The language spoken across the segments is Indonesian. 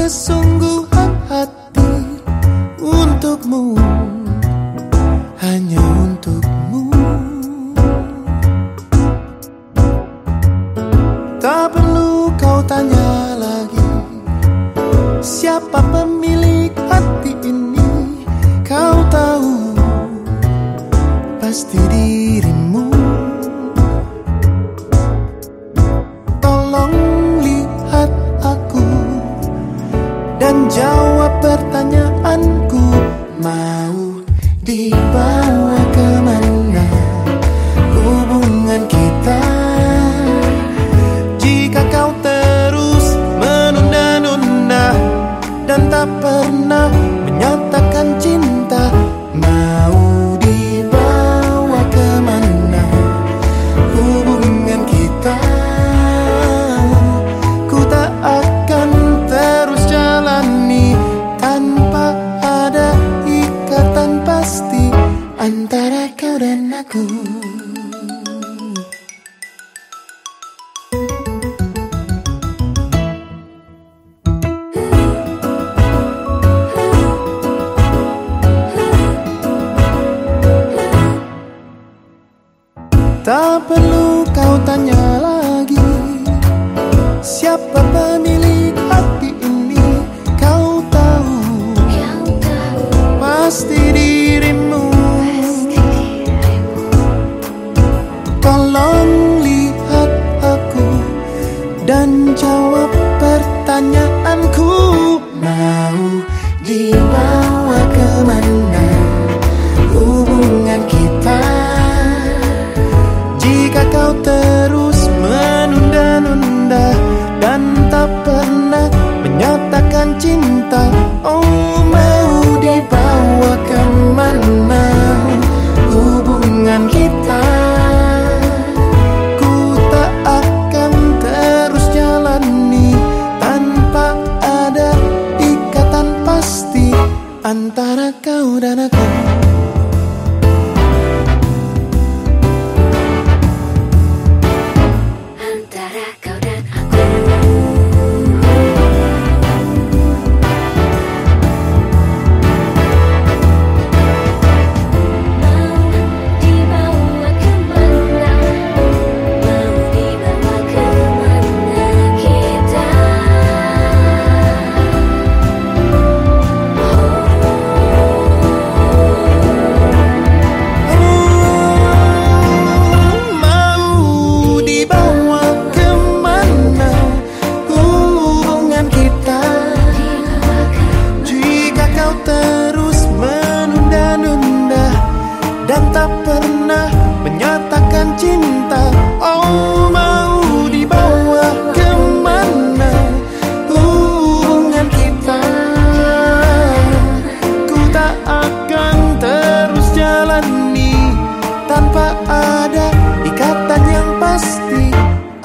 kesungguhan hati untukmu Hanya untukmu. Tak perlu kau tanya lagi Siapa pemilik hati ini? Kau tahu Pasti dirimu Dan jawab pertanyaanku Mau dibawa Antara kau dan aku. Tak perlu kau tanya lagi Siapa pemilik anta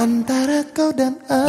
antara kau dan aku.